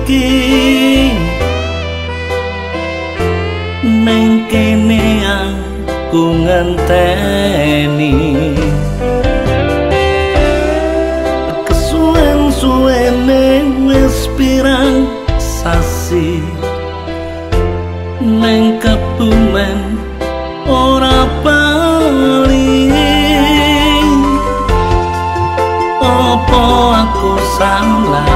iki. Neng kene aku ngenteni. Kesuwen suwene wis pirang sasi. Neng kebumen ora bali. Opo aku salah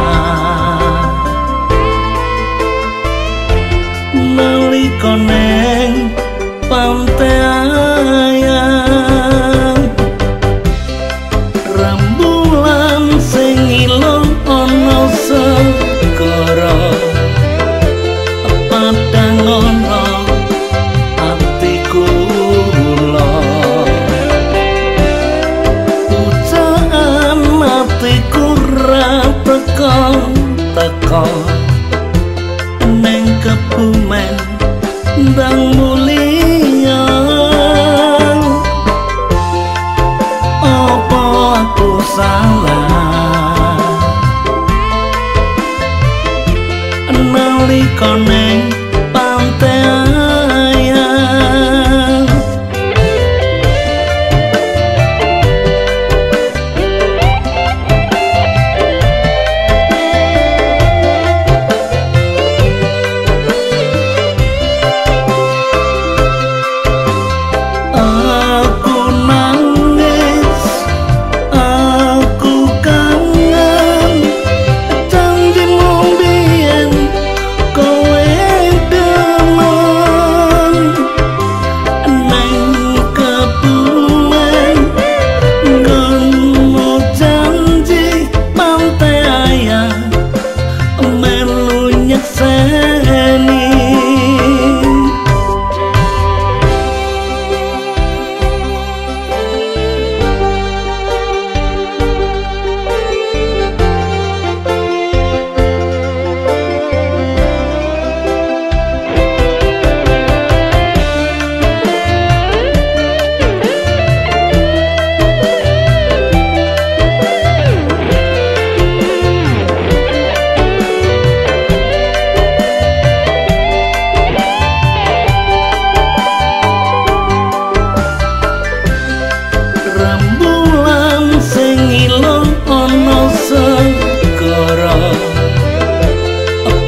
atiku ra teko neng kebumen ndang mulia apa aku salah? Nalika neng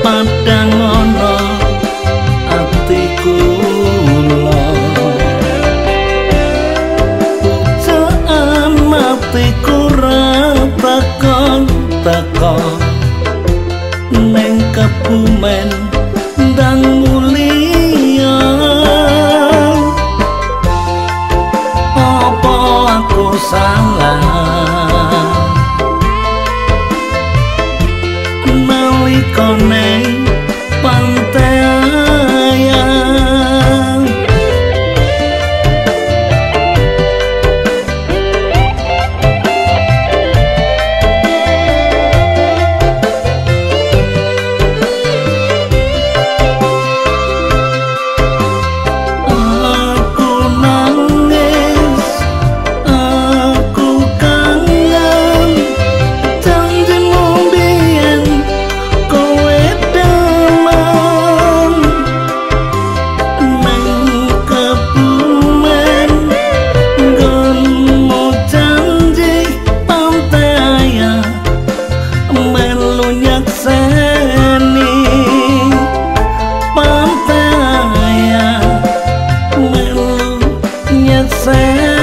padang ana atiku kula ucaan atiku ra takon neng kebumen salah nalika neng melu nyakseni pantai melu nyakseni